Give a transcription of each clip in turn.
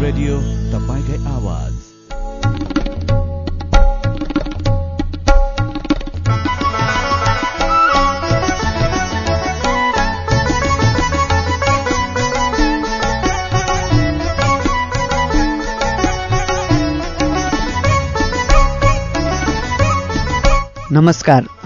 Radio तपाईँकै आवाज। नमस्कार।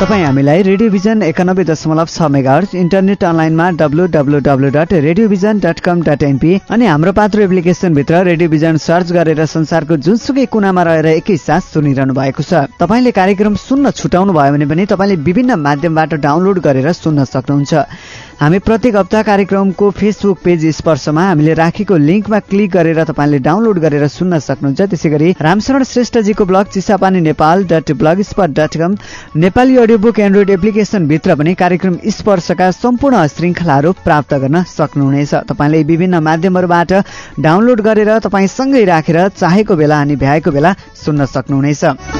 तपाईँ हामीलाई रेडियो भिजन एकानब्बे दशमलव छ मेगाहर्स इन्टरनेट अनलाइनमा W W W dot radio vision dot com dot NP अनि हाम्रो पात्र एप्लिकेसनभित्र रेडियो भिजन सर्च गरेर संसारको जुनसुकै कुनामा रहेर एकैसाथ सुनिरहनु भएको छ। तपाईँले कार्यक्रम सुन्न छुटाउनु भयो भने पनि तपाईँले विभिन्न माध्यमबाट डाउनलोड गरेर सुन्न सक्नुहुन्छ। हामी प्रत्येक हप्ता कार्यक्रमको फेसबुक पेज स्पर्शमा हामीले राखेको लिङ्कमा क्लिक गरेर तपाईँले डाउनलोड गरेर सुन्न सक्नुहुन्छ। त्यसै गरी Ramsharan श्रेष्ठजीको blog Chisapani Nepal dot blogspot dot com Nepali audio book android एप्लिकेसनभित्र पनि कार्यक्रम स्पर्शका सम्पूर्ण श्रृङ्खलाहरू प्राप्त गर्न सक्नुहुनेछ। तपाईँले विभिन्न माध्यमहरूबाट डाउनलोड गरेर तपाईँसँगै राखेर चाहेको बेला अनि भ्याएको बेला सुन्न सक्नुहुनेछ।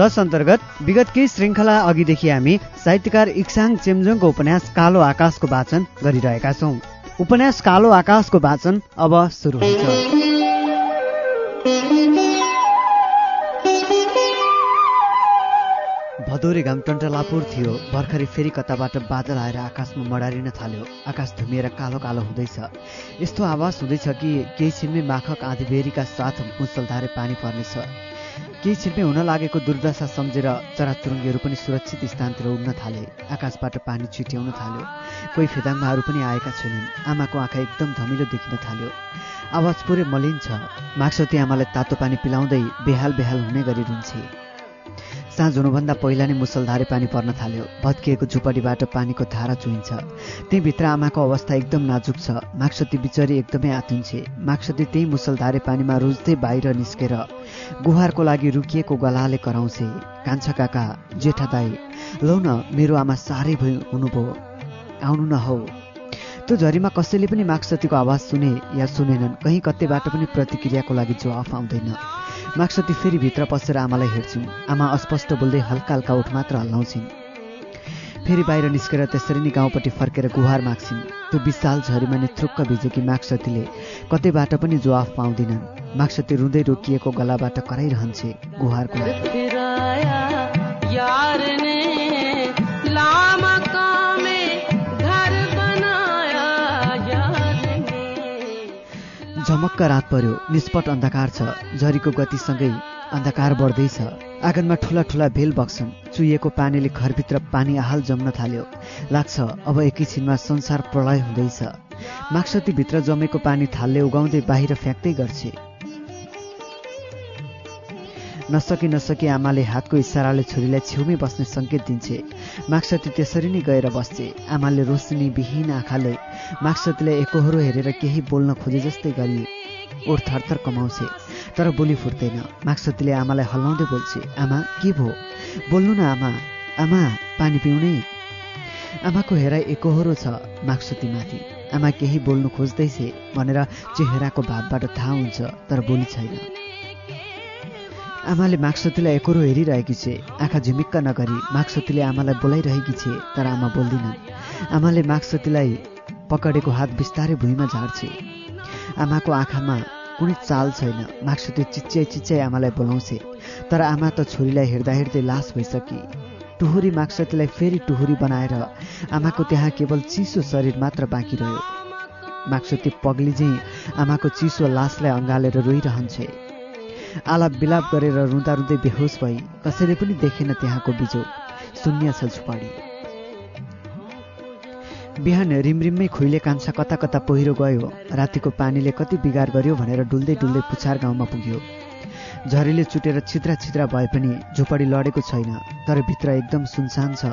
जस अन्तर्गत विगत केही श्रृङ्खला अघिदेखि हामी साहित्यकार इक्साङ चेम्जोङको उपन्यास कालो आकाशको वाचन गरिरहेका छौँ। उपन्यास कालो आकाशको वाचन अब सुरु हुन्छ। भदौरे घाम टन्टलापुर थियो। भर्खरै फेरि कताबाट बादल आएर आकाशमा मडारिन थाल्यो। आकाश धुमिएर कालो कालो हुँदैछ। यस्तो आवाज हुँदैछ कि केही छिनमै माखक आँधीबेरीका साथ मुसलधारे पानी पर्नेछ। केही छिनमै हुन लागेको दुर्दशा सम्झेर चराचुरुङ्गीहरू पनि सुरक्षित स्थानतिर उड्न थाले आकाशबाट पानी छिट्याउन थाल्यो। कोही फेदाङमाहरू पनि आएका छैनन्। आमाको आँखा एकदम धमिलो देखिन थाल्यो। आवाज पुरै मलिन छ। माक्सती आमालाई तातो पानी पिलाउँदै बेहाल बेहाल हुने गरी रुन्छे। साँझ हुनुभन्दा पहिला नै मुसलधारे पानी पर्न थाल्यो। भत्किएको झुपडीबाट पानीको धारा चुइन्छ त्यहीँभित्र आमाको अवस्था एकदम नाजुक छ। माक्सती बिचरी एकदमै आतिन्छे माक्सती त्यही मुसलधारे पानीमा रुच्दै बाहिर निस्केर गुहारको लागि रुकिएको गलाले कराउँछे। कान्छा काका जेठा दाई लौ न मेरो आमा साह्रै भइ हुनुभयो। आउनु न हौ। त्यो झरीमा कसैले पनि माक्सतीको आवाज सुने या सुनेनन्। कहीँ कतैबाट पनि प्रतिक्रियाको लागि जवाफ आउँदैन। माक्सती फेरि भित्र पसेर आमालाई हेर्छिन्। आमा अस्पष्ट बोल्दै हल्का हल्का उठ मात्र हल्लाउँछिन्। फेरि बाहिर निस्केर त्यसरी नै गाउँपट्टि फर्केर गुहार माग्छिन्। त्यो विशाल झरीमा नै थ्रुक्क भिजेकी माक्सतीले कतैबाट पनि जवाफ पाउँदिनन्। माक्सती रुँदै रोकिएको गलाबाट कराइरहन्छे गुहारको झमक्क रात पर्यो निष्पट अन्धकार छ झरीको गतिसँगै अन्धकार बढ्दैछ। आँगनमा ठुला ठुला भेल बग्छन् चुहिएको पानीले घरभित्र पानी आहाल जम्न थाल्यो। लाग्छ अब एकैछिनमा संसार प्रलय हुँदैछ। माक्सतीभित्र जमेको पानी थालले उगाउँदै बाहिर फ्याँक्दै गर्छे। नसकी नसकी आमाले हातको इसाराले छोरीलाई छेउमै बस्ने सङ्केत दिन्छे। माक्सती त्यसरी नै गएर बस्छे। आमाले रोशनी विहीन आँखाले माक्सतीलाई एकहोरो हेरेर केही बोल्न खोजे जस्तै गरी ओठ थरथर कमाउँछे तर बोली फुट्दैन माक्सतीले आमालाई हल्लाउँदै बोल्छे आमा के भो बोल्नु न आमा। आमा पानी पिउने? आमाको हेराइ एकहोरो छ माक्सतीमाथि आमा केही बोल्नु खोज्दैछे भनेर चेहराको भावबाट थाहा हुन्छ तर बोली छैन। आमाले माक्सतीलाई एकरो हेरिरहेकी छे। आँखा झिमिक्क नगरी माक्सतीले आमालाई बोलाइरहेकी छे तर आमा बोल्दिनन्। आमाले माक्सतीलाई पकडेको हात बिस्तारै भुइँमा झार्छे। आमाको आँखामा कुनै चाल छैन। माक्सती चिच्याइ चिच्याइ आमालाई बोलाउँछे। तर आमा त छोरीलाई हेर्दा हेर्दै लास भइसकी। टुहुरी माक्सतीलाई फेरि टुहुरी बनाएर आमाको त्यहाँ केवल चिसो शरीर मात्र बाँकी रह्यो। माक्सती पग्ली चाहिँ आमाको चिसो लासलाई अँगालेर रोइरहन्छे। आलाप बिलाप गरेर रुँदा रुँदै बेहोस भई कसैले पनि देखेन त्यहाँको बिजो। शून्य छ झुपाडी। बिहान रिमरिममै खुइले कान्छा कता कता पहिरो गयो। रातिको पानीले कति बिगार गर्यो भनेर डुल्दै डुल्दै पुछार गाउँमा पुग्यो। झरीले चुटेर छिद्रा छिद्रा भए पनि झुपडी लडेको छैन तर भित्र एकदम सुनसान छ।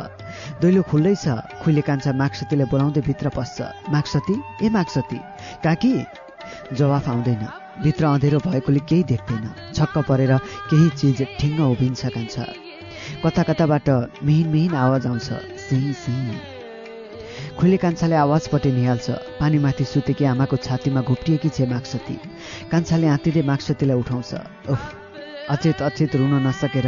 दैलो खुल्दै छ। खुइले कान्छा माक्सतीले बोलाउँदै भित्र पस्छ। माक्सती? ए माक्सती? काकी? जवाफ आउँदैन। भित्र अँधेरो भएकोले केही देख्दैन। छक्क परेर केही चिज ठिङ्ग उभिन्छ कान्छ। कता कताबाट मिहिन मिहिन आवाज आउँछ। सिँ सिँ खुले कान्छाले आवाजपट्टि निहाल्छ पानीमाथि सुतेकी आमाको छातीमा घुप्टिएकी छे माक्सती। कान्छाले आँतीले माक्सतीलाई उठाउँछ। उफ अचेत अचेत रुन नसकेर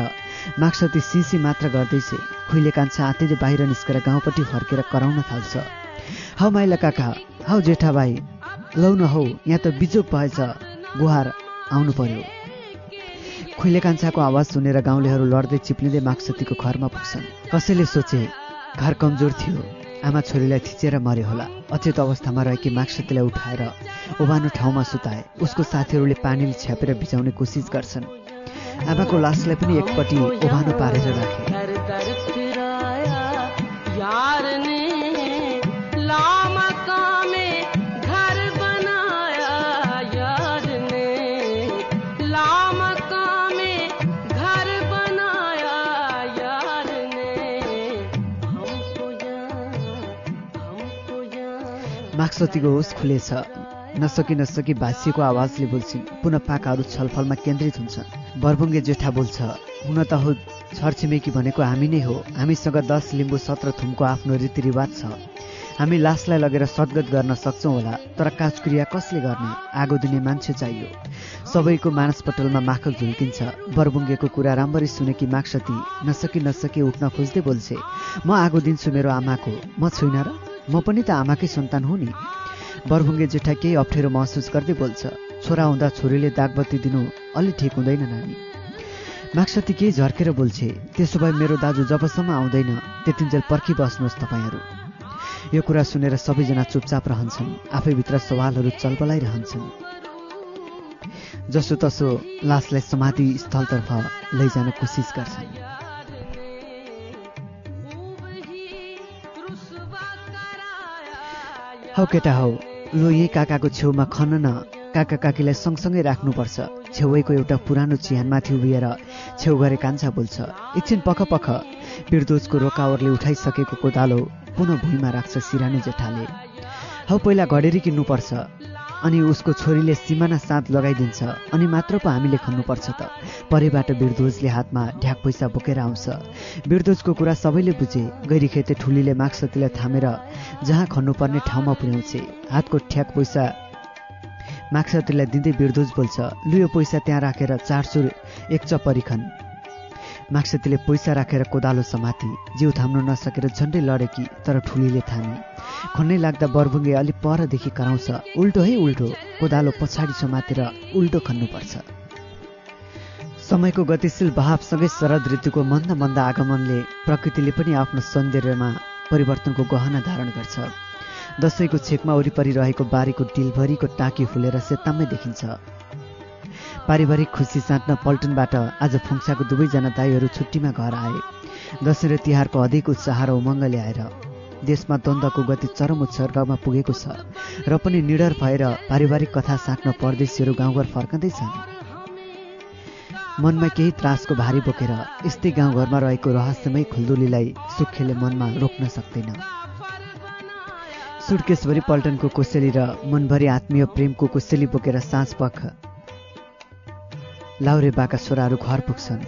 माक्सती सिसी मात्र गर्दैछ। खुइले कान्छा आँतीले बाहिर निस्केर गाउँपट्टि फर्केर कराउन थाल्छ। हौ माइला काका हौ जेठा भाइ लौ न हौ यहाँ त बिजोक भएछ। गुहार आउनु पर्यो। खुइले कान्छाको आवाज सुनेर गाउँलेहरू लड्दै चिप्लिँदै माक्सतीको घरमा पुग्छन्। कसैले सोचे घर कमजोर थियो। आमा छोरीलाई थिचेर मर्यो होला। अचेत अवस्थामा रहेकी माक्सतीलाई उठाएर ओभानो ठाउँमा सुताए। उसको साथीहरूले पानीले छ्यापेर भिजाउने कोसिस गर्छन्। आमाको लासलाई पनि एकपट्टि ओभानो पारेर राखे। माक्सतीको होस खुलेछ। नसकी नसकी भाष्यको आवाजले बोल्छिन् पुनः पाकाहरू छलफलमा केन्द्रित हुन्छन् बरबुङ्गे जेठा बोल्छ हुन त हो छरछिमेकी भनेको हामी नै हो। हामीसँग दस लिम्बू सत्र थुमको आफ्नो रीतिरिवाज छ। हामी लासलाई लगेर सद्गत गर्न सक्छौँ होला तर काजक्रिया कसले गर्ने? आगो दिने मान्छे चाहियो। सबैको मानसपटलमा माखल झुल्किन्छ। बरबुङ्गेको कुरा राम्ररी सुनेकी माक्सती नसकी नसकी उठ्न खोज्दै बोल्छे म आगो दिन्छु मेरो आमाको। म छुइनँ र? म पनि त आमाकै सन्तान हुँ नि। बरबुङ्गे जेठा केही अप्ठ्यारो महसुस गर्दै बोल्छ छोरा हुँदा छोरीले दागबत्ती दिनु अलि ठिक हुँदैन नानी। माक्सती केही झर्केर बोल्छे त्यसो भए मेरो दाजु जबसम्म आउँदैन त्यतिन्जेल पर्खिबस्नुहोस् तपाईँहरू। यो कुरा सुनेर सबैजना चुपचाप रहन्छन् आफैभित्र सवालहरू चलबलाइरहन्छन्। जसो तसो लासलाई समाधि स्थलतर्फ लैजान कोसिस गर्छन्। हौ केटा हौ लो यही काकाको छेउमा खन न। काका काकीलाई सँगसँगै राख्नुपर्छ। छेउैको एउटा पुरानो चिहानमाथि उभिएर छेउ गरे कान्छा बोल्छ। एकछिन पख पख। बिर्दोजको रोकावरले उठाइसकेको कोदालो पुनः भुइँमा राख्छ सिरानी जेठाले। हौ पहिला घडेरी किन्नुपर्छ। अनि उसको छोरीले सिमाना साँध लगाइदिन्छ। अनि मात्र पो हामीले खन्नुपर्छ त। परेबाट बिर्दोजले हातमा ढ्याक पैसा बोकेर आउँछ। बिर्दोजको कुरा सबैले बुझे। गैरीखेते ठुलीले माक्सतीलाई थामेर जहाँ खन्नुपर्ने ठाउँमा पुर्याउँछे। हातको ठ्याक पैसा माक्सतीलाई दिँदै बिर्दोज बोल्छ लु यो पैसा त्यहाँ राखेर चारसुर एक चपरिखन माक्सतीले पैसा राखेर कोदालो समाति जिउ थाम्न नसकेर झन्डै लडेकी तर ठुलीले थामे। खन्नै लाग्दा बरबुङ्गे अलि परदेखि कराउँछ उल्टो है उल्टो। कोदालो पछाडि समातेर उल्टो खन्नुपर्छ। समयको गतिशील बहावसँगै शरद ऋतुको मन्द मन्द आगमनले प्रकृतिले पनि आफ्नो सौन्दर्यमा परिवर्तनको गहना धारण गर्छ। दसैँको छेकमा वरिपरि रहेको बारीको डिलभरिको टाँकी फुलेर सेताम्मै देखिन्छ। पारिवारिक खुसी साट्न पल्टनबाट आज फुङ्साको दुवैजना दाईहरू छुट्टीमा घर आए। दसैँ र तिहारको अधिक उत्साह र उमङ्ग ल्याएर देशमा द्वन्द्वको गति चरम उत्सर्गमा पुगेको छ र पनि निडर भएर पारिवारिक कथा साट्न परदेशीहरू गाउँघर फर्कँदैछन्। मनमा केही त्रासको भारी बोकेर यस्तै गाउँघरमा रहेको रहस्यमय खुल्दुलीलाई सुखेले मनमा रोक्न सक्दैन। सुटकेसभरि पल्टनको कोसेली र मनभरि आत्मीय प्रेमको कोसेली बोकेर साँझ पख लाउरे बाका छोराहरू घर पुग्छन्।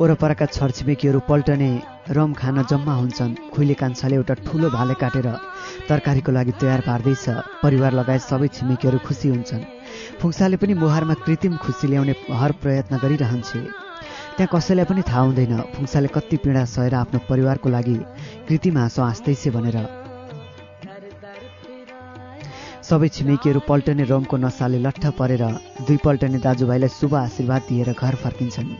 वरपरका छरछिमेकीहरू पल्टने रम खान जम्मा हुन्छन्। खुइले कान्छाले एउटा ठुलो भाले काटेर तरकारीको लागि तयार पार्दैछ। परिवार लगायत सबै छिमेकीहरू खुसी हुन्छन्। फुङ्साले पनि मुहारमा कृत्रिम खुसी ल्याउने हर प्रयत्न गरिरहन्छे। त्यहाँ कसैलाई पनि थाहा हुँदैन फुङ्साले कति पीडा सहेर आफ्नो परिवारको लागि कृत्रिम हाँसो हाँस्दैछ भनेर। सबै छिमेकीहरू पल्टने रमको नसाले लट्ठ परेर दुई पल्टने दाजुभाइलाई शुभ आशीर्वाद दिएर घर फर्किन्छन्।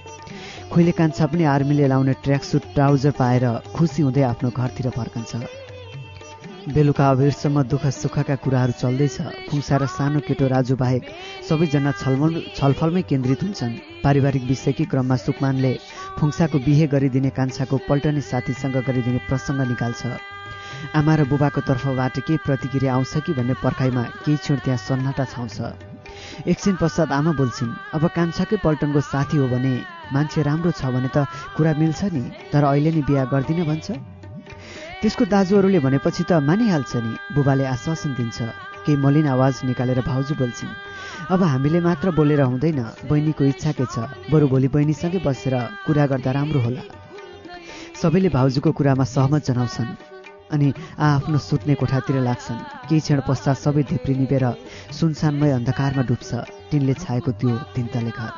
खुइले कान्छा पनि आर्मीले लाउने ट्र्याकसुट ट्राउजर पाएर खुसी हुँदै आफ्नो घरतिर फर्कन्छ। बेलुका अबेरसम्म दुःख सुखका कुराहरू चल्दैछ। फुङ्सा र सानो केटो राजु बाहेक सबैजना छलमल छलफलमै केन्द्रित हुन्छन्। पारिवारिक विषयकै क्रममा सुकमानले फुङ्साको बिहे गरिदिने कान्छाको पल्टने साथीसँग गरिदिने प्रसङ्ग निकाल्छ। आमा र बुबाको तर्फबाट केही प्रतिक्रिया आउँछ कि भन्ने पर्खाइमा केही क्षण त्यहाँ सन्नाटा छाउँछ। एकछिन पश्चात आमा बोल्छिन् अब कान्छाकै पल्टनको साथी हो भने मान्छे राम्रो छ भने त कुरा मिल्छ नि तर अहिले नि बिहा गर्दिन भन्छ? त्यसको दाजुहरूले भनेपछि त मानिहाल्छ नि बुबाले आश्वासन दिन्छ। केही मलिन आवाज निकालेर भाउजू बोल्छिन् अब हामीले मात्र बोलेर हुँदैन बहिनीको इच्छा के छ बरु भोलि बहिनीसँगै बसेर कुरा गर्दा राम्रो होला सबैले भाउजूको कुरामा सहमत जनाउँछन्। अनि आआफ्नो सुत्ने कोठातिर लाग्छन्। केही क्षण पश्चात सबै धिप्री निभेर सुनसानमय अन्धकारमा डुब्छ। टिनले छाएको त्यो तिनतले घर।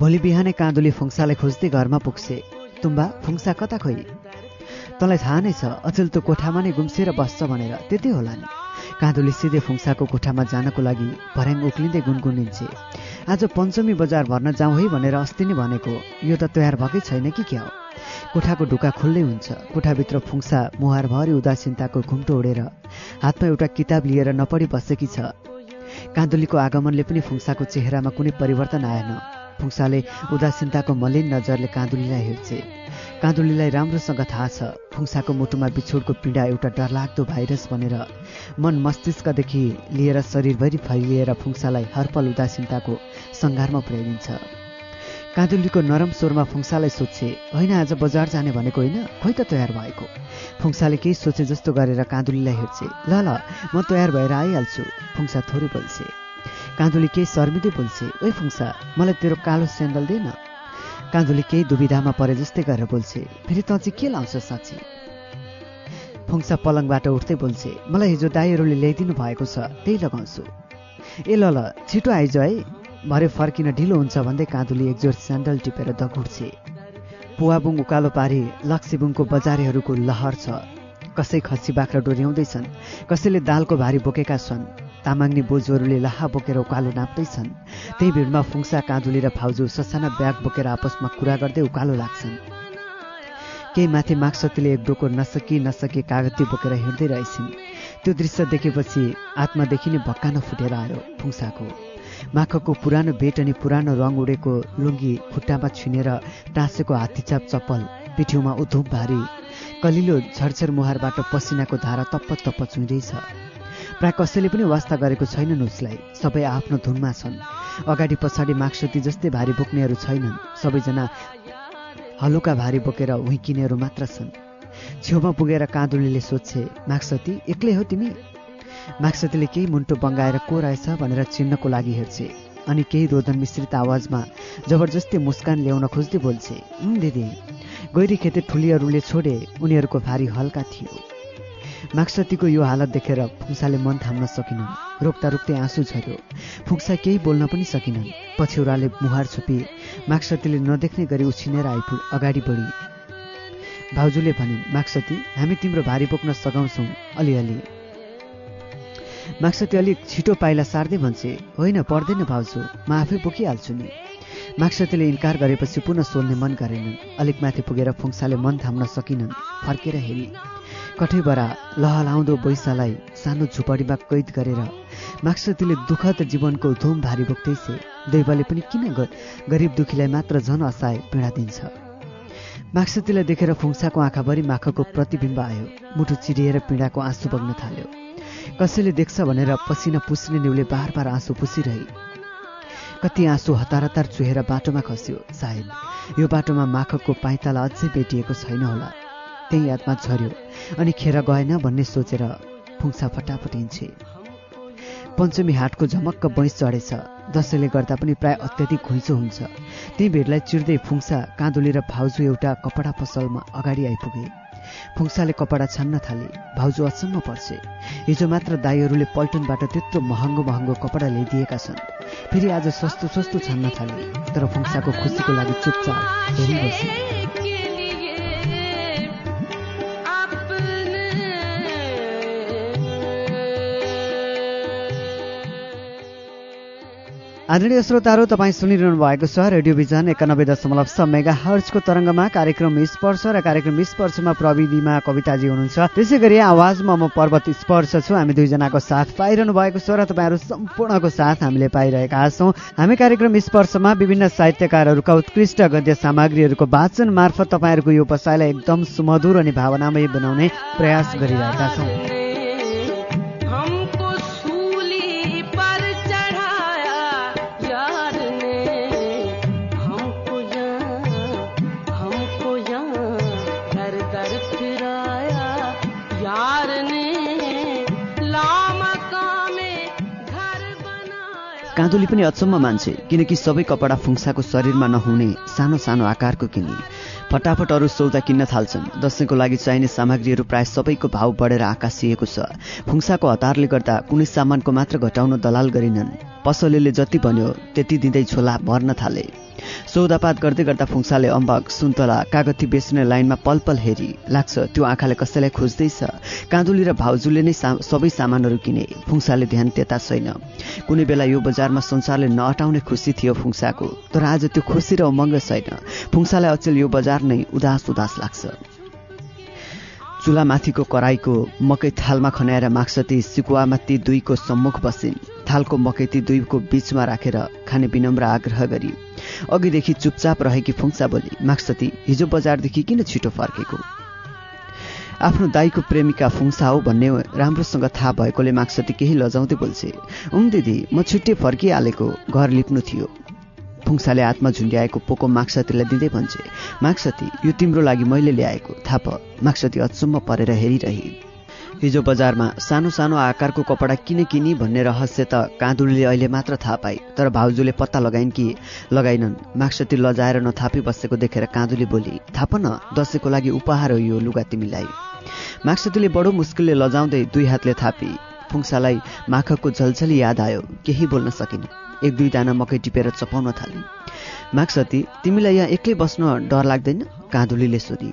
भोलि बिहानै काँदुली फुङ्सालाई खोज्दै घरमा पुग्छे। तुम्बा फुङ्सा कता खोइ तँलाई थाहा नै छ अचेल त्यो कोठामा नै गुम्सेर बस्छ भनेर। त्यति होला नि। काँदुली सिधै फुङ्साको कोठामा जानको लागि भर्याङ उक्लिँदै गुनगुनिन्छे। आज पञ्चमी बजार भर्न जाउँ है भनेर अस्ति नै भनेको। यो त तयार भएकै छैन कि क्या हो? कोठाको ढुका खुल्लै हुन्छ। कोठाभित्र फुङ्सा मुहारभरि उदासीनताको घुम्टो ओढेर हातमा एउटा किताब लिएर नपढी बसेकी छ। काँदुलीको आगमनले पनि फुङ्साको चेहरामा कुनै परिवर्तन आएन। फुङ्साले उदासीनताको मलिन नजरले काँदुलीलाई हेर्छे। काँदुलीलाई राम्रोसँग थाहा छ। फुङ्साको मुटुमा बिछोडको पीडा एउटा डरलाग्दो भाइरस बनेर मन मस्तिष्कदेखि लिएर शरीरभरि फैलिएर फुङ्सालाई हरपल उदासीनताको सङ्घारमा पुर्याइदिन्छ। काँदुलीको नरम स्वरमा फुङ्सालाई सोध्छे होइन आज बजार जाने भनेको होइन? खोइ त तयार भएको फुङ्साले केही सोचे जस्तो गरेर काँदुलीलाई हेर्छे ल ल म तयार भएर आइहाल्छु फुङ्सा थोरै बोल्छे। काँदुली केही शर्मिँदै बोल्छे ओइ फुङ्सा मलाई तेरो कालो स्यान्डल दिएन काँदुली केही दुविधामा परे जस्तै गरेर बोल्छे। फेरि तँ चाहिँ के लाउँछ साँच्ची? फुङ्सा पलङबाट उठ्दै बोल्छे मलाई हिजो दाईहरूले ल्याइदिनु भएको छ त्यही लगाउँछु। ए ल ल छिटो आइज है। भरे फर्किन ढिलो हुन्छ भन्दै काँदुली एकजोर स्यान्डल टिपेर दगुड्छे पुवाबुङ उकालो पारी लक्सीबुङको बजारेहरूको लहर छ। कसै खसी बाख्रा डोर्याउँदैछन् कसैले दालको भारी बोकेका छन्। तामाङ्ने बोजूहरूले लाहा बोकेर उकालो नाप्दैछन्। त्यही भिडमा फुङ्सा काँदुली र फाउजू ससाना ब्याग बोकेर आपसमा कुरा गर्दै उकालो लाग्छन्। केही माथि माक्सतीले एक डोको नसकी नसके कागती बोकेर हिँड्दै रहेछन्। त्यो दृश्य देखेपछि आत्मादेखि नै भक्कान फुटेर आयो फुङ्साको माखको पुरानो बेट अनि पुरानो रङ उडेको लुङ्गी खुट्टामा छिनेर टाँसेको हात्तीचाप चप्पल पिठ्यौमा उधुम भारी कलिलो झरझर मुहारबाट पसिनाको धारा तप्प तप्प चुइँदैछ प्राय कसैले पनि वास्ता गरेको छैनन् उसलाई सबै आफ्नो धुनमा छन्। अगाडि पछाडि माक्सती जस्तै भारी बोक्नेहरू छैनन्। सबैजना हलुका भारी बोकेर हुइकिनेहरू मात्र छन्। छेउमा पुगेर काँदुलीले सोध्छे माक्सती एक्लै हो तिमी? माक्सतीले केही मुन्टो बङ्गाएर को रहेछ? भनेर चिन्नको लागि हेर्छे। अनि केही रोदन मिश्रित आवाजमा जबरजस्ती मुस्कान ल्याउन खोज्दै बोल्छे दिदी गैरी खेते ठुलीहरूले छोडे उनीहरूको भारी हल्का थियो। माक्सतीको यो हालत देखेर फुङ्साले मन थाम्न सकिनन् रोक्दा रोक्दै आँसु झर्यो। फुक्सा केही बोल्न पनि सकिनन्। पछ्यौराले मुहार छोपी। माक्सतीले नदेख्ने गरी उछिनेर आइपुग। अगाडि बढी। भाउजूले भने माक्सती हामी तिम्रो भारी बोक्न सघाउँछौँ। अलिअलि। माक्सती अलिक छिटो पाइला सार्दै भन्छे होइन पर्दैन भाउजू म आफै बोकिहाल्छु नि माक्सतीले इन्कार गरेपछि पुनः सोल्ने मन गरेनन्। अलिक माथि पुगेर फुङ्साले मन थाम्न सकिनन्। फर्केर हेरी। कठैबरा लहलाउँदो बैसालाई सानो झुपडीमा कैद गरेर माक्सतीले दुःखद जीवनको धुम भारी बोक्दैछे दैवले पनि किन गरिब दुखीलाई मात्र झन असाए पीडा दिन्छ? माक्सतीलाई देखेर फुङ्साको आँखाभरि माखको प्रतिबिम्ब आयो। मुटु चिरिएर पीडाको आँसु बग्न थाल्यो। कसैले देख्छ भनेर पसिना पुस्ने निउले बार बार आँसु पुसिरहे। कति आँसु हतार हतार चुहेर बाटोमा खस्यो सायद। यो बाटोमा माखकको पाइताला अझै भेटिएको छैन होला। त्यही यादमा झर्यो अनि खेर गएन भन्ने सोचेर फुङ्सा फटाफटिन्छे पञ्चमी हाटको झमक्क बैंस चढेछ। दसैँले गर्दा पनि प्राय अत्याधिक घुइँचो हुन्छ। त्यही भेटलाई चिर्दै फुङ्सा काँदुली र भाउजू एउटा कपडा पसलमा अगाडि आइपुगे। फुङ्साले कपडा छान्न थाले। भाउजू अचम्म पर्छे। हिजो मात्र दाईहरूले पल्टनबाट त्यत्रो महँगो महँगो कपडा ल्याइदिएका छन्। फेरि आज सस्तो सस्तो छान्न थाले। तर फुङ्साको खुसीको लागि चुपचाप आदरणीय श्रोताहरू तपाईँ सुनिरहनु भएको छ रेडियो भिजन एकानब्बे दशमलव छ मेगा हर्चको तरङ्गमा कार्यक्रम स्पर्श र कार्यक्रम स्पर्शमा प्रविधिमा कविताजी हुनुहुन्छ। त्यसै गरी आवाजमा म पर्वत स्पर्श छु। हामी दुईजनाको साथ पाइरहनु भएको छ र तपाईँहरू सम्पूर्णको साथ हामीले पाइरहेका छौँ। हामी कार्यक्रम स्पर्शमा विभिन्न साहित्यकारहरूका उत्कृष्ट गद्य सामग्रीहरूको वाचन मार्फत तपाईँहरूको यो बसाइलाई एकदम सुमधुर अनि भावनामय बनाउने प्रयास गरिरहेका छौँ। काँदुली पनि अचम्म मान्छे किनकि सबै कपडा फुङ्साको शरीरमा नहुने सानो सानो आकारको किने फटाफट अरू सौदा किन्न थाल्छन्। दसैँको लागि चाहिने सामग्रीहरू प्राय सबैको भाउ बढेर आकाशिएको छ। फुङ्साको हतारले गर्दा कुनै सामानको मात्र घटाउन दलाल गरिनन्। पसलेले जति भन्यो त्यति दिँदै झोला भर्न थाले। सौदापात गर्दै गर्दा फुङ्साले अम्बक सुन्तला कागती बेच्ने लाइनमा पल पल हेरी। लाग्छ त्यो आँखाले कसैलाई खोज्दैछ। काँदुली र भाउजूले नै सा सबै सामानहरू किने। फुङ्साले ध्यान त्यता छैन। कुनै बेला यो बजारमा संसारले नअटाउने खुसी थियो फुङ्साको तर आज त्यो खुसी र उमङ्ग छैन। फुङ्सालाई अचेल यो बजार नै उदास उदास लाग्छ। चुलामाथिको कराईको मकै थालमा खनाएर माक्सती सिकुवामा ती दुईको सम्मुख बसिन्। थालको मकै ती दुईको बीचमा राखेर खाने विनम्र आग्रह गरी अघिदेखि चुपचाप रहेकी फुङ्सा बोली माक्सती हिजो बजारदेखि किन छिटो फर्केको? आफ्नो दाईको प्रेमिका फुङ्सा हो भन्ने राम्रोसँग थाहा भएकोले माक्सती केही लजाउँदै बोल्छे उम् दिदी म छिट्टै फर्किहालेको घर लिप्नु थियो फुङ्साले हातमा झुन्ड्याएको पोको माक्सतीलाई दिँदै भन्छे माक्सती यो तिम्रो लागि मैले ल्याएको। थाहा प माक्सती अचम्म परेर हेरिरही। हिजो बजारमा सानो सानो आकारको कपडा किन किनी भन्ने रहस्य त काँदुलीले अहिले मात्र थाहा पाए तर भाउजूले पत्ता लगाइन् कि लगाइनन्। माक्सती लजाएर नथापी बसेको देखेर काँदुली बोली थाप न दसैँको लागि उपहार हो यो लुगा तिमीलाई। माक्सतीले बडो मुस्किलले लजाउँदै दुई हातले थापी। फुङ्सालाई माखको झलझली याद आयो केही बोल्न सकिन। एक दुई दाना मकै टिपेर चपाउन थाली माक्सती तिमीलाई यहाँ एक्लै बस्न डर लाग्दैन? काँदुलीले सोधी।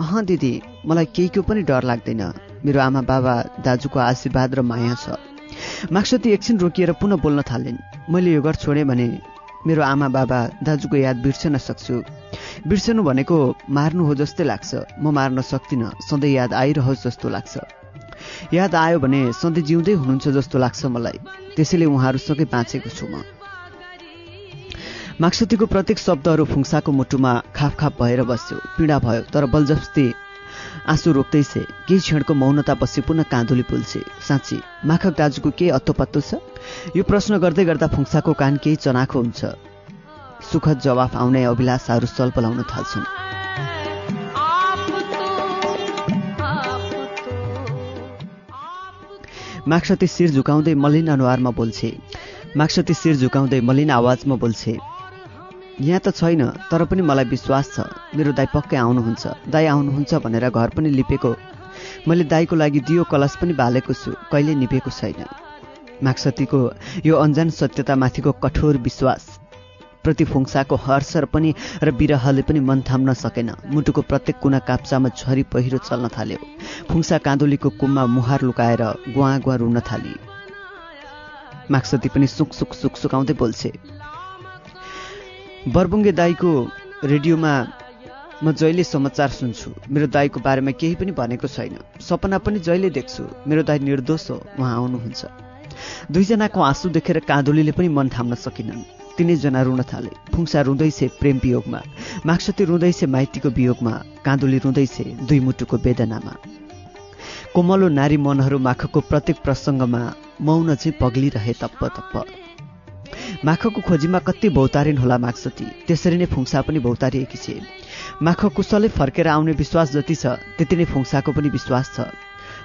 अह दिदी मलाई केहीको पनि डर लाग्दैन। मेरो आमा बाबा दाजुको आशीर्वाद र माया छ। माक्सती एकछिन रोकिएर पुनः बोल्न थालिन्। मैले यो घर छोडेँ भने मेरो आमा बाबा दाजुको याद बिर्सन सक्छु। बिर्सनु भनेको मार्नु हो जस्तै लाग्छ। म मार्न सक्दिनँ सधैँ याद आइरहोस् जस्तो लाग्छ। याद आयो भने सधैँ जिउँदै हुनुहुन्छ जस्तो लाग्छ मलाई। त्यसैले उहाँहरूसँगै बाँचेको छु म। माक्सतीको प्रत्येक शब्दहरू फुङ्साको मुटुमा खाप भएर बस्यो। पीडा भयो तर बलजस्ती आँसु रोक्दैछे। केही क्षणको मौनता पछि पुनः काँदुली पुल्छे साँच्ची माखक दाजुको केही अत्तो छ? यो प्रश्न गर्दै गर्दा फुङ्साको कान केही चनाखो हुन्छ। सुखद जवाफ आउने अभिलाषाहरू सल्पलाउन थाल्छन्। माक्सती शिर झुकाउँदै मलिन अनुहारमा बोल्छे। माक्सती शिर झुकाउँदै मलिन आवाजमा बोल्छे। यहाँ त छैन तर पनि मलाई विश्वास छ। मेरो दाई पक्कै आउनुहुन्छ। दाई आउनुहुन्छ भनेर घर पनि लिपेको। मैले दाईको लागि दियो कलश पनि बालेको छु कहिले निपेको छैन। माक्सतीको यो अन्जान सत्यतामाथिको कठोर विश्वास। प्रति फुङ्साको हर्ष र पनि र बिरहले पनि मन थाम्न सकेन। मुटुको प्रत्येक कुना काप्चामा झरी पहिरो चल्न थाल्यो। फुङ्सा काँदुलीको कुममा मुहार लुकाएर गुवा गुवा रुन थाली। माक्सती पनि सुक सुक सुक सुकाउँदै बोल्छे बरबुङ्गे दाईको रेडियोमा म जहिले समाचार सुन्छु। मेरो दाईको बारेमा केही पनि भनेको छैन। सपना पनि जहिले देख्छु। मेरो दाई निर्दोष हो। उहाँ आउनुहुन्छ। दुईजनाको आँसु देखेर काँदुलीले पनि मन थाम्न सकिनन्। तिनैजना रुन थाले। फुङ्सा रुँदैछ प्रेम वियोगमा। माक्सती रुँदैछ माइतीको वियोगमा। काँदुली रुँदैछ दुई मुटुको वेदनामा। कोमलो नारी मनहरू माखको प्रत्येक प्रसङ्गमा मौन चाहिँ पग्लिरहे तप्प तप्प। माखको खोजीमा कति भौतारिन होला माग्सती। त्यसरी नै फुङ्सा पनि भौतारिएकी छे। माख कुशलै फर्केर आउने विश्वास जति छ त्यति नै फुङ्साको पनि विश्वास छ।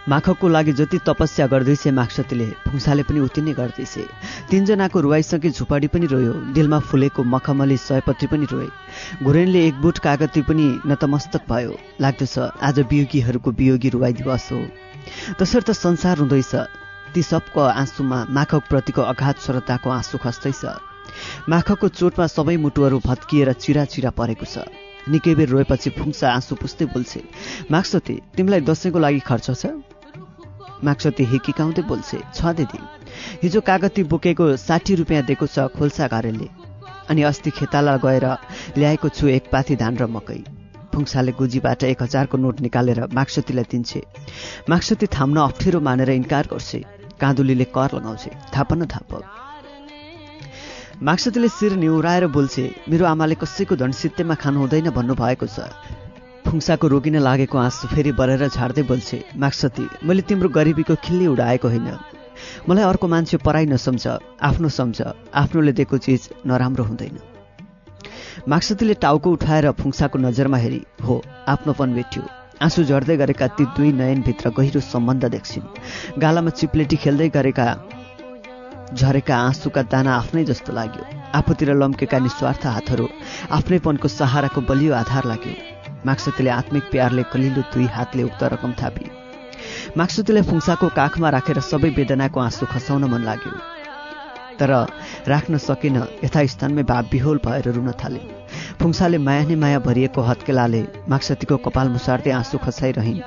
माखकको लागि जति तपस्या गर्दैछ माक्सतीले फुङ्साले पनि उति नै गर्दैछ। तिनजनाको रुवाइसँगै झुपडी पनि रोयो दिलमा फुलेको मखमली सयपत्री पनि रोए। घुरेनले एक बुट कागती पनि नतमस्तक भयो। लाग्दछ आज वियोगीहरूको वियोगी रुवाई दिवस हो। तसर्थ संसार रुँदैछ ती सबको आँसुमा माखकप्रतिको अघात श्रद्धाको आँसु खस्दैछ माखकको चोटमा सबै मुटुहरू भत्किएर चिरा चिरा परेको छ। निकै बेर रोएपछि फुङ्सा आँसु पुस्दै बोल्छे माक्सती तिमीलाई दसैँको लागि खर्च छ? माक्सती हिकिकाउँदै बोल्छे छ दिदी। हिजो कागती बोकेको साठी रुपियाँ दिएको छ खोल्सा घरेलले। अनि अस्ति खेताला गएर ल्याएको छु एक पाथी धान र मकै। फुङ्साले गुजीबाट एक हजारको नोट निकालेर माक्सतीलाई दिन्छे। माक्सती थाम्न अप्ठ्यारो मानेर इन्कार गर्छे। काँदुलीले कर लगाउँछे। थाप न थाप माक्सतीले शिर निहुराएर बोल्छे मेरो आमाले कसैको धन सित्तेमा खानु हुँदैन भन्नुभएको छ। फुङ्साको रोकिन लागेको आँसु फेरि बढेर झार्दै बोल्छे माक्सती मैले तिम्रो गरिबीको खिल्ली उडाएको होइन। मलाई अर्को मान्छे पराई नसम्झ आफ्नो सम्झ आफ्नोले दिएको चिज नराम्रो हुँदैन माक्सतीले टाउको उठाएर फुङ्साको नजरमा हेरी हो आफ्नोपन भेट्यो। आँसु झर्दै गरेका ती दुई नयनभित्र गहिरो सम्बन्ध देख्छिन्। गालामा चिप्लेटी खेल्दै गरेका झरेका आँसुका दाना आफ्नै जस्तो लाग्यो। आफूतिर लम्केका निस्वार्थ हातहरू आफ्नैपनको सहाराको बलियो आधार लाग्यो। माक्सतीले आत्मिक प्यारले कलिलो दुई हातले उक्त रकम थापी माक्सतीले फुङ्साको काखमा राखेर सबै वेदनाको आँसु खसाउन मन लाग्यो। तर राख्न सकेन यथास्थानमै भाव बिहोल भएर रुन थाले। फुङ्साले माया नै माया भरिएको हत्केलाले माक्सतीको कपाल मुसार्दै आँसु खसाइरहन्।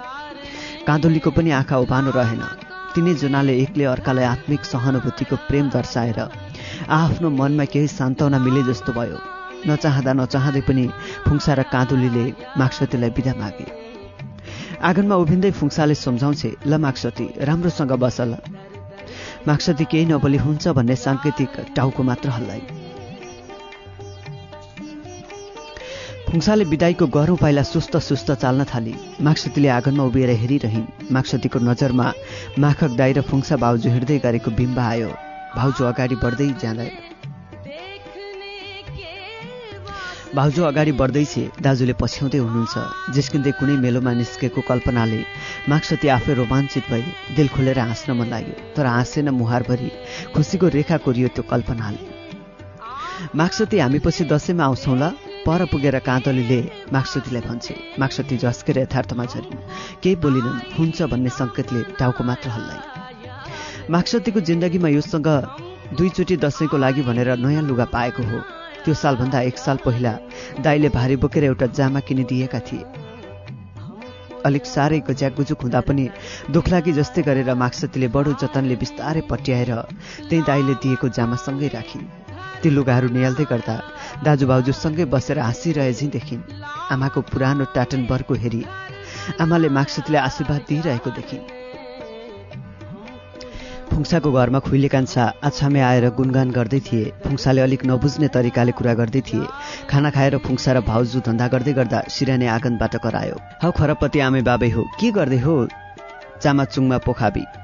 काँदुलीको पनि आँखा उभानो रहेन। तिनै जनाले एकले अर्कालाई आत्मिक सहानुभूतिको प्रेम दर्शाएर आफ्नो मनमा केही सान्त्वना मिले जस्तो भयो। नचाहँदा नचाहँदै पनि फुङ्सा र काँदुलीले माक्सतीलाई बिदा मागे। आँगनमा उभिँदै फुङ्साले सम्झाउँछे ल माक्सती राम्रोसँग बस ल माक्सती केही नबोली हुन्छ भन्ने साङ्केतिक टाउको मात्र हल्लाइ फुङ्साले बिदाईको गह्रौँ पाइला सुस्त सुस्त चाल्न थाली। माक्सतीले आँगनमा उभिएर हेरिरहन्। माक्सतीको नजरमा माखक दाई र फुङ्सा भाउजू हिँड्दै गरेको बिम्ब आयो। भाउजू अगाडि बढ्दै जाँदा भाउजू अगाडि बढ्दैछ दाजुले पछ्याउँदै हुनुहुन्छ। जिस्किँदै कुनै मेलोमा निस्केको कल्पनाले माक्सती आफै रोमाञ्चित भई दिल खोलेर हाँस्न मन लाग्यो तर हाँसेन मुहारभरि खुसीको रेखा कोरियो त्यो कल्पनाले। माक्सती हामी पछि दसैँमा आउँछौँ ल पर पुगेर काँदलीले माक्सतीलाई भन्छे माक्सती झस्केर यथार्थमा झरिन्। केही बोलिनन् हुन्छ भन्ने सङ्केतले टाउको मात्र हल्लाइ माक्सतीको जिन्दगीमा योसँग दुईचोटि दसैँको लागि भनेर नयाँ लुगा पाएको हो। त्यो सालभन्दा एक साल पहिला दाईले भारी बोकेर एउटा जामा किनिदिएका थिए। अलिक साह्रै गज्याक हुँदा पनि दुख लागि जस्तै गरेर माक्सतीले बडो जतनले बिस्तारै पट्याएर त्यही दाईले दिएको जामासँगै राखिन्। ती लुगाहरू निहाल्दै गर्दा दाजुभाउजूसँगै बसेर हाँसिरहे झैँ देखिन् आमाको पुरानो टाटन बर्को हेरी आमाले माक्सतीले आशीर्वाद दिइरहेको देखिन्। फुङ्साको घरमा खुइले कान्छा आछामे आएर गुनगान गर्दै थिए। फुङ्साले अलिक नबुझ्ने तरिकाले कुरा गर्दै थिए। खाना खाएर फुङ्सा र भाउजू धन्दा गर्दै गर्दा सिराने आँगनबाट करायो। हौ खरपति आमे बाबे हो के गर्दै हो? चामाचुङमा पोखाबी।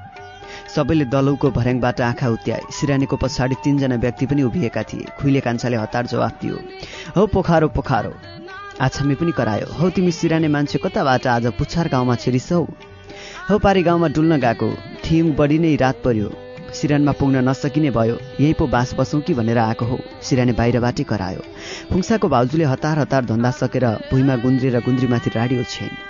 सबैले दलौको भर्याङबाट आँखा उत्याए। सिरानीको पछाडि तिनजना व्यक्ति पनि उभिएका थिए। खुइले कान्छाले हतार जवाफ दियो हौ पोखारो पोखारो। आछामी पनि करायो। हौ तिमी सिराने मान्छे कताबाट आज पुच्छार गाउँमा छिरिस? हौ पारी गाउँमा डुल्न गएको। थियौँ बढी नै रात पर्यो। सिरानमा पुग्न नसकिने भयो। यहीँ पो बास बसौँ कि भनेर आएको हो? सिराने बाहिरबाटै करायो। फुङ्साको भाउजूले हतार हतार धन्दा सकेर भुइँमा गुन्द्री र गुन्द्रीमाथि राडी ओछ्याइन्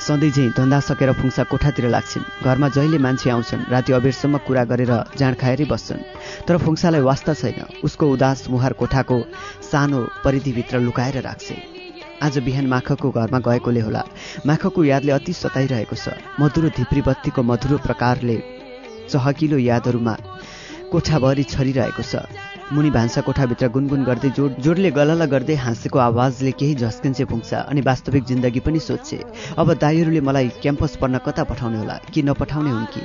सधैँ झैँ धन्दा सकेर फुङ्सा कोठातिर लाग्छन्। घरमा जहिले मान्छे आउँछन् राति अबेरसम्म कुरा गरेर जाँड खाएरै बस्छन्। तर फुङ्सालाई वास्ता छैन। उसको उदास मुहार कोठाको सानो परिधिभित्र लुकाएर राख्छे। आज बिहान माखको घरमा गएकोले होला। माखको यादले अति सताइरहेको छ। मधुरो धिप्री बत्तीको मधुरो प्रकारले चहकिलो यादहरूमा कोठाभरि छरिरहेको छ। मुनि भान्सा कोठाभित्र गुनगुन गर्दै जोड जोडले गलल गर्दै हाँसेको आवाजले केही झस्किन्छे पुग्छ अनि वास्तविक जिन्दगी पनि सोध्छे। अब दाईहरूले मलाई क्याम्पस पढ्न कता पठाउने होला? कि नपठाउने हुन् कि?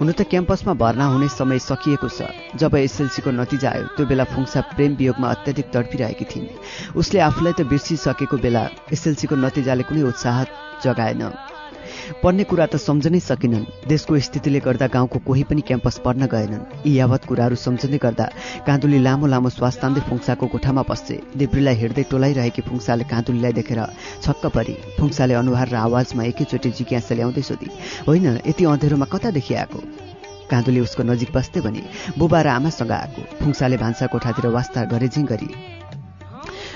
हुन त क्याम्पसमा भर्ना हुने समय सकिएको छ। जब एसएलसीको नतिजा आयो त्यो बेला फुङ्सा प्रेम वियोगमा अत्याधिक तडपिरहेकी थिइन्। उसले आफूलाई त बिर्सिसकेको बेला एसएलसीको नतिजाले कुनै उत्साह जगाएन। पढ्ने कुरा त सम्झनै सकिनन्। देशको स्थितिले गर्दा गाउँको कोही पनि क्याम्पस पढ्न गएनन्। यी यावत कुराहरू सम्झँदै गर्दा काँदुली लामो लामो श्वास तान्दै फुङसाको कोठामा पस्छे देब्रीलाई हेर्दै टोलाइरहेकी फुङसाले काँदुलीलाई देखेर छक्क परी। फुङसाले अनुहार र आवाजमा एकैचोटि जिज्ञासा ल्याउँदै सोधी होइन यति अँधेरोमा कतादेखि आएको? काँदुले उसको नजिक बस्दै भने बुबा र आमासँग आएको। फुङसाले भान्सा कोठातिर वास्ता गरेझिङ गरी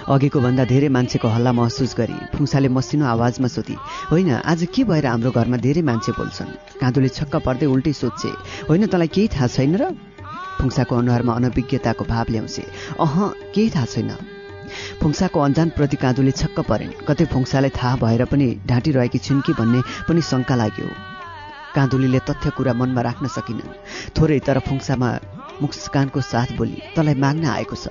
अघिको भन्दा धेरै मान्छेको हल्ला महसुस गरी फुङसाले मसिनो आवाजमा सोधी होइन आज के भएर हाम्रो घरमा धेरै मान्छे बोल्छन्? काँदुले छक्क पर्दै उल्टै सोध्छे होइन तँलाई केही थाहा छैन र? फुङसाको अनुहारमा अनभिज्ञताको भाव ल्याउँछे अह केही थाहा छैन। फुङसाको अन्जानप्रति काँदुले छक्क परेन्। कतै फुङसालाई थाहा भएर पनि ढाँटिरहेकी छिन् कि भन्ने पनि शङ्का लाग्यो। काँदुलीले तथ्य कुरा मनमा राख्न सकिनन्। थोरै तर फुङसामा मुस्कानको साथ बोली तँलाई माग्न आएको छ।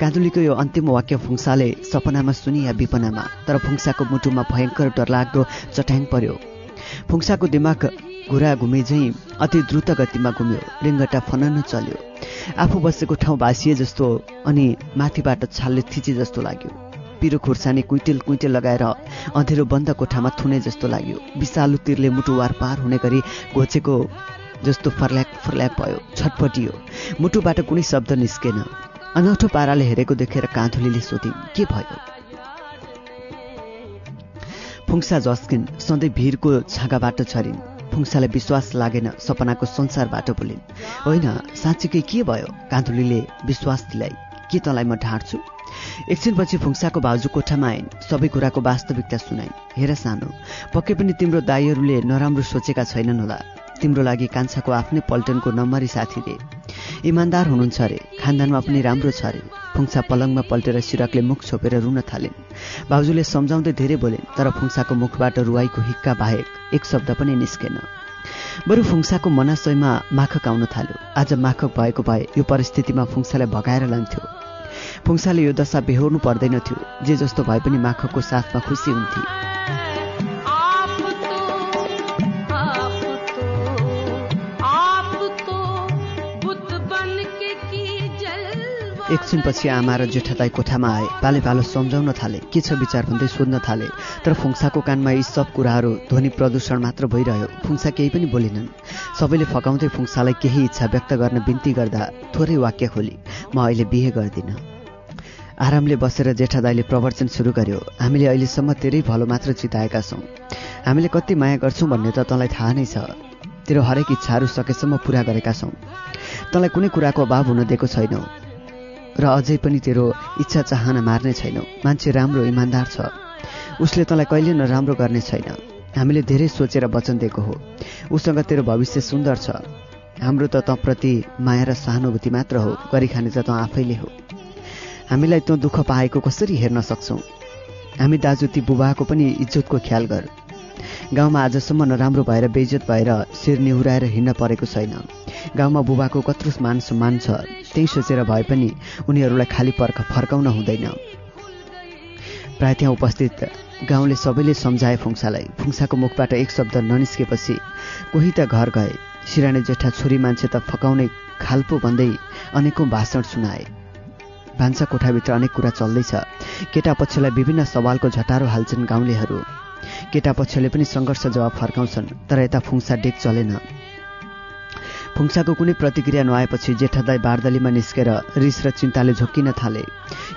काँदुलीको यो अन्तिम वाक्य फुङसाले सपनामा सुनि या विपनामा तर फुङसाको मुटुमा भयङ्कर डरलाग्दो चट्याङ पर्यो। फुङसाको दिमाग घुरा घुमे झैँ अति द्रुत गतिमा घुम्यो रिङ्गटा फनन चल्यो। आफू बसेको ठाउँ भाँसिए जस्तो अनि माथिबाट छालले थिचे जस्तो लाग्यो। पिरो खुर्सानी कुइटेल कुइटेल लगाएर अँधेरो बन्द कोठामा थुने जस्तो लाग्यो। विषालु तिरले मुटु वार पार हुने गरी घोचेको जस्तो फर्ल्याक फर्ल्याक भयो छटपटियो मुटुबाट कुनै शब्द निस्केन। अनौठो पाराले हेरेको देखेर काँधुलीले सोधिन् के भयो? फुङसा जस्किन् सधैँ भिरको छाँगाबाट छरिन्। फुङसालाई विश्वास लागेन सपनाको संसारबाट बोलिन्। होइन साँच्चीकै के भयो? काँधुलीले विश्वास दिलाई। के तँलाई म ढाँट्छु? एकछिनपछि फुङसाको भाउजू कोठामा आइन्। सबै कुराको वास्तविकता सुनाइन्। हेर सानो पक्कै पनि तिम्रो दाईहरूले नराम्रो सोचेका छैनन् होला। तिम्रो लागि कान्छाको आफ्नै पल्टनको नम्बरी साथी रे इमान्दार हुनुहुन्छ अरे खानदानमा पनि राम्रो छ अरे। फुङसा पलङमा पल्टेर सिरकले मुख छोपेर रुन थालिन्। भाउजूले सम्झाउँदै धेरै बोलिन् तर फुङसाको मुखबाट रुवाईको हिक्का बाहेक एक शब्द पनि निस्केन। बरु फुङसाको मनाशयमा माखक आउन थाल्यो। आज माखक भएको भए यो परिस्थितिमा फुङसालाई भगाएर लान्थ्यो। फुङसाले यो दशा बेहोर्नु पर्दैनथ्यो जे जस्तो भए पनि माखकको साथमा खुसी हुन्थे। एकछिनपछि आमा र जेठादाई कोठामा आए। पाले पालो सम्झाउन थाले के छ विचार भन्दै सोध्न थाले। तर फुङसाको कानमा यी सब कुराहरू ध्वनि प्रदूषण मात्र भइरह्यो। फुङसा केही पनि बोलिनन्। सबैले फकाउँदै फुङसालाई केही इच्छा व्यक्त गर्न बिन्ती गर्दा थोरै वाक्य खोली म अहिले बिहे गर्दिनँ। आरामले बसेर जेठादाईले प्रवचन सुरु गर्यो हामीले अहिलेसम्म तेरै भलो मात्र चिताएका छौँ। हामीले कति माया गर्छौँ भन्ने त तँलाई थाहा नै छ। तेरो हरेक इच्छाहरू सकेसम्म पुरा गरेका छौँ। तँलाई कुनै कुराको अभाव हुन दिएको छैनौ। र अझै पनि तेरो इच्छा चाहना मार्ने छैनौ। मान्छे राम्रो इमान्दार छ। उसले तँलाई कहिले नराम्रो गर्ने छैन। हामीले धेरै सोचेर वचन दिएको हो। उसँग तेरो भविष्य सुन्दर छ। हाम्रो त तँप्रति माया र सहानुभूति मात्र हो। गरिखाने त तँ आफैले हो। हामीलाई तँ दुःख पाएको कसरी हेर्न सक्छौ? हामी दाजु ती बुबाको पनि इज्जतको ख्याल गर। गाउँमा आजसम्म नराम्रो भएर बेइज्जत भएर शिर निहुराएर हिँड्न परेको छैन। गाउँमा बुबाको कत्रो मान सम्मान छ। त्यही सोचेर भए पनि उनीहरूलाई खाली पर्ख फर्काउन हुँदैन। प्राय त्यहाँ उपस्थित गाउँले सबैले सम्झाए फुङसालाई फुङसाको मुखबाट एक शब्द ननिस्केपछि कोही त घर गए। सिराने जेठा छोरी मान्छे त फकाउने खाल्पो भन्दै अनेकौँ भाषण सुनाए। भान्सा कोठाभित्र अनेक कुरा चल्दैछ। केटा पक्षलाई विभिन्न सवालको झटारो हाल्छन् गाउँलेहरू। केटा पक्षले पनि सङ्घर्ष जवाब फर्काउँछन् तर यता फुङसा डेक चलेन। फुङसाको कुनै प्रतिक्रिया नआएपछि जेठादाई बारदलीमा निस्केर रिस र चिन्ताले झोक्किन थाले।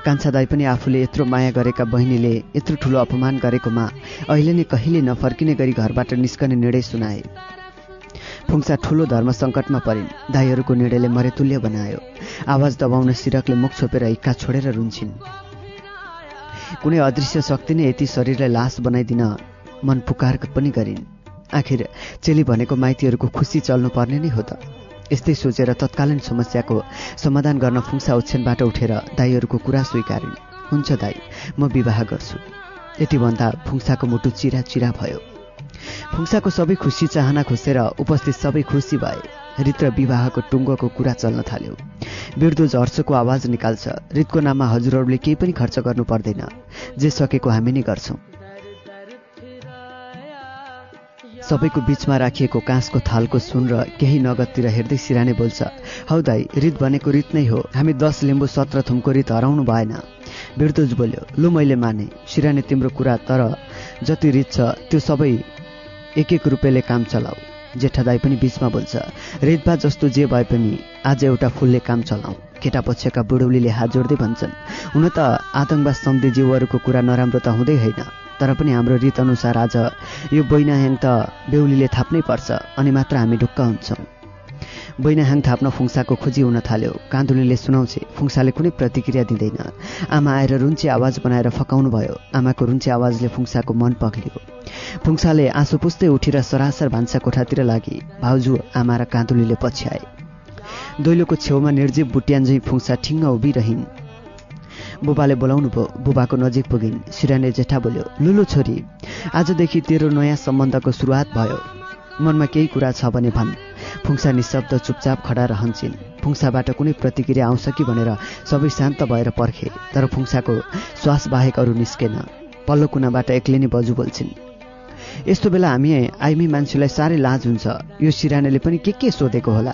कान्छादाई पनि आफूले यत्रो माया गरेका बहिनीले यत्रो ठुलो अपमान गरेकोमा अहिले नै कहिले नफर्किने गरी घरबाट निस्कने निर्णय सुनाए। फुङसा ठुलो धर्म सङ्कटमा परिन्। दाईहरूको निर्णयले मरेतुल्य बनायो। आवाज दबाउन सिरकले मुख छोपेर हिक्का छोडेर रुन्छिन्। कुनै अदृश्य शक्ति नै यति शरीरलाई लास बनाइदिन मन पुकार पनि गरिन्। आखिर चेली भनेको माइतीहरूको खुसी चल्नुपर्ने नै हो त। यस्तै सोचेर तत्कालीन समस्याको समाधान गर्न फुङसा ओछ्यानबाट उठेर दाईहरूको कुरा स्वीकारिन्। हुन्छ दाई म विवाह गर्छु। यति भन्दा फुङसाको मुटु चिरा चिरा भयो। फुङसाको सबै खुसी चाहना खोसेर उपस्थित सबै खुसी भए। रित र विवाहको टुङ्गोको कुरा चल्न थाल्यो। बिर्दो झर्सोको आवाज निकाल्छ रितको नाममा हजुरहरूले केही पनि खर्च गर्नु पर्दैन। जे सकेको हामी नै गर्छौँ। सबैको बिचमा राखिएको काँसको थालको सुन र केही नगदतिर हेर्दै सिराने बोल्छ हौ दाई रित भनेको रित नै हो। हामी दस लिम्बू सत्र थुमको रित हराउनु भएन। बिर्दोज बोल्यो लु मैले माने। सिराने तिम्रो कुरा तर जति रित छ त्यो सबै एक एक रुपियाँले काम चलाऊ। जेठा दाई पनि बिचमा बोल्छ रेतबा जस्तो जे भए पनि आज एउटा फुलले काम चलाऊ केटा पक्षका बुढौलीले हात जोड्दै भन्छन् हुन त आतङ्कवाद सम्धि जीवहरूको कुरा नराम्रो त हुँदै होइन तर पनि हाम्रो रीतअनुसार आज यो बैनाह्याङ त बेहुलीले थाप्नै पर्छ अनि मात्र हामी ढुक्क हुन्छौँ। बैनाहाङ थाप्न फुङ्साको खोजी हुन थाल्यो। कान्दुलीले सुनाउँछे फुङ्साले कुनै प्रतिक्रिया दिँदैन। आमा आएर रुन्ची आवाज बनाएर फकाउनु भयो। आमाको रुन्ची आवाजले फुङ्साको मन पग्लियो फुङ्साले आँसु पुस्दै उठेर सरासर भान्सा कोठातिर लागि। भाउजू आमा र कान्दुलीले पछ्याए। दैलोको छेउमा निर्जीव बुट्यान्झै फुङ्सा ठिङ्ग उभिरहन्। बुबाले बोलाउनु भयो बुबाको नजिक पुगिन्। सिराने जेठा बोल्यो लुलु छोरी आजदेखि तेरो नयाँ सम्बन्धको सुरुवात भयो। मनमा केही कुरा छ भने भन्। फुङ्सा निशब्द चुपचाप खडा रहन्छन्। फुङ्साबाट कुनै प्रतिक्रिया आउँछ कि भनेर सबै शान्त भएर पर्खे तर फुङ्साको श्वास बाहेक अरू निस्केन। पल्लो कुनाबाट एक्लै नै बजु बोल्छिन्। यस्तो बेला हामी आइमी मान्छेलाई साह्रै लाज हुन्छ। यो सिरानेले पनि के के सोधेको होला?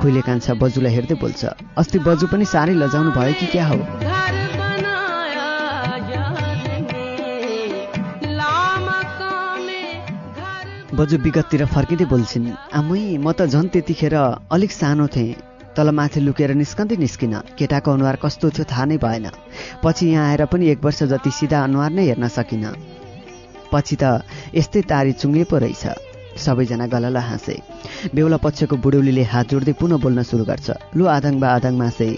खुइले कान्छा बजुलाई हेर्दै बोल्छ अस्ति बजु पनि साह्रै लजाउनु भयो कि क्या हो? बजु विगततिर फर्किँदै बोल्छिन्। आमै म त झन् त्यतिखेर अलिक सानो थिएँ। तल माथि लुकेर निस्कँदै निस्किन। केटाको अनुहार कस्तो थियो थाहा नै भएन। पछि यहाँ आएर पनि एक वर्ष जति सिधा अनुहार नै हेर्न सकिनँ। पछि त यस्तै तारी चुङ्गे पो रहेछ। सबैजना गलल हाँसे। बेहुला पक्षको बुढौलीले हात जोड्दै पुनः बोल्न सुरु गर्छ। लु आदङबा आदङमासै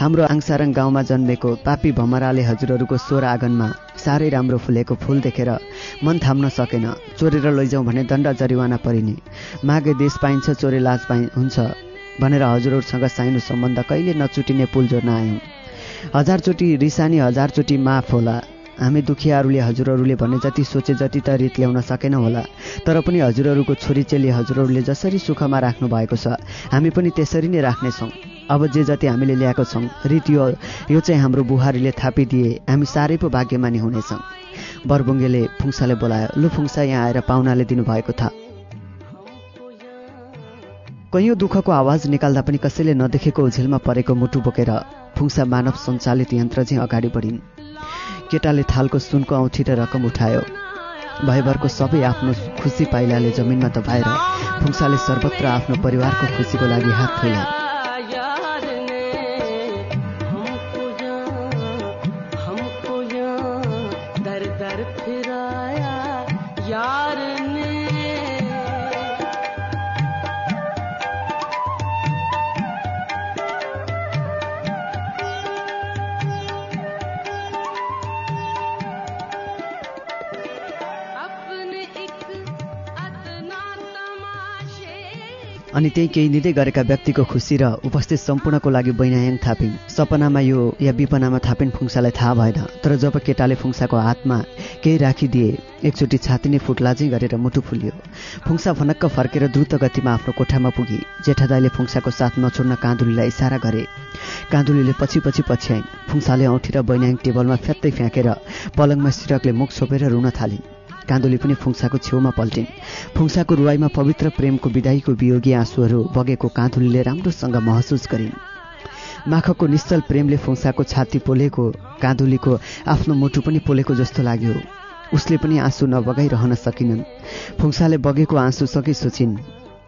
हाम्रो आङसारङ गाउँमा जन्मेको पापी भमराले हजुरहरूको स्वर आँगनमा साह्रै राम्रो फुलेको फुल देखेर मन थाम्न सकेन। चोरेर लैजाउँ भने दण्ड जरिवाना परिने। मागे देश पाइन्छ चोरे लाज पाइ हुन्छ भनेर हजुरहरूसँग साइनो सम्बन्ध कहिले नचुटिने पुल जोड्न आयौँ। हजारचोटि रिसानी हजारचोटि माफ होला। हामी दुखियाहरूले हजुरहरूले भने जति सोचे जति त रित ल्याउन सकेन होला। तर पनि हजुरहरूको छोरी चेली हजुरहरूले जसरी सुखमा राख्नु भएको छ हामी पनि त्यसरी नै राख्नेछौँ। अब जे जति हामीले ल्याएको छौँ रित यो यो चाहिँ हाम्रो बुहारीले थापिदिए हामी साह्रै पो भाग्यमानी हुनेछौँ। बरबुङ्गेले फुङ्साले बोलायो लु फुङ्सा यहाँ आएर पाहुनाले दिनुभएको था। कैयौँ दुःखको आवाज निकाल्दा पनि कसैले नदेखेको ओझेलमा परेको मुटु बोकेर फुङ्सा मानव सञ्चालित यन्त्र चाहिँ अगाडि बढिन्। केटाले थालको सुनको औँठी र रकम उठायो। भयभरको सबै आफ्नो खुसी पाइलाले जमिनमा दबाएर फुङ्साले सर्वत्र आफ्नो परिवारको खुसीको लागि हात फैलाए अनि त्यही केही लिँदै गरेका व्यक्तिको खुसी र उपस्थित सम्पूर्णको लागि बैनायाङ थापिन्। सपनामा यो या विपनामा थापिन् फुङ्सालाई थाहा भएन तर जब केटाले फुङ्साको हातमा केही राखिदिए एकचोटि छाती नै फुट्ला चाहिँ गरेर मुटु फुल्यो। फुङ्सा फनक्क फर्केर द्रुत गतिमा आफ्नो कोठामा पुगी। जेठादाईले फुङ्साको साथ नछोड्न काँदुलीलाई इसारा गरे। काँदुलीले पछि पछि पछ्याइन्। फुङ्साले औँठी र बैनाङ टेबलमा फ्यात्तै फ्याँकेर पलङमा सिरकले मुख छोपेर रुन थालिन्। काँदुली पनि फुङ्साको छेउमा पल्टिन्। फुङ्साको रुवाईमा पवित्र प्रेमको विदाईको वियोगी आँसुहरू बगेको काँदुलीले राम्रोसँग महसुस गरिन्। माखको निश्चल प्रेमले फुङ्साको छाती पोलेको काँदुलीको आफ्नो मुटु पनि पोलेको जस्तो लाग्यो। उसले पनि आँसु नबगाइरहन सकिनन्। फुङ्साले बगेको आँसु सकै सोचिन्।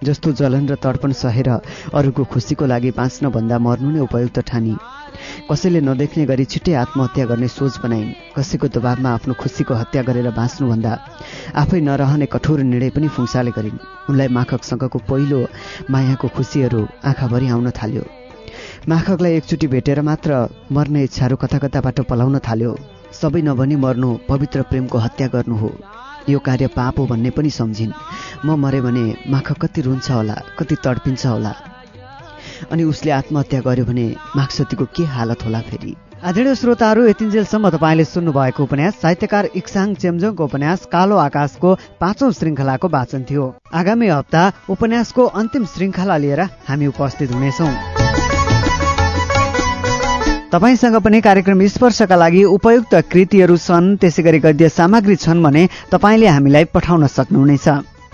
जस्तो जलन र तर्पण सहेर अरूको खुसीको लागि बाँच्नभन्दा मर्नु नै उपयुक्त ठानी। कसैले नदेख्ने गरी छिट्टै आत्महत्या गर्ने सोच बनाइन्। कसैको दबावमा आफ्नो खुसीको हत्या गरेर बाँच्नुभन्दा आफै नरहने कठोर निर्णय पनि फुङ्साले गरिन्। उनलाई माखकसँगको पहिलो मायाको खुसीहरू आँखाभरि आउन थाल्यो। माखकलाई एकचोटि भेटेर मात्र मर्ने इच्छाहरू कता कताबाट पलाउन थाल्यो। सबै नभनी मर्नु पवित्र प्रेमको हत्या गर्नु हो। यो कार्य पाप हो भन्ने पनि सम्झिन्। म मरे भने माखक कति रुन्छ होला कति तडपिन्छ होला। अनि उसले आत्महत्या गर्यो भने माक्सतीको के हालत होला फेरि? आदरणीय श्रोताहरू यतिन्जेलसम्म तपाईँले सुन्नुभएको उपन्यास साहित्यकार इक्साङ चेम्जोङको उपन्यास कालो आकाशको पाँचौं श्रृङ्खलाको वाचन थियो। आगामी हप्ता उपन्यासको अन्तिम श्रृङ्खला लिएर हामी उपस्थित हुनेछौँ। तपाईँसँग पनि कार्यक्रम स्पर्शका लागि उपयुक्त कृतिहरू छन् त्यसै गद्य सामग्री छन् भने तपाईँले हामीलाई पठाउन सक्नुहुनेछ।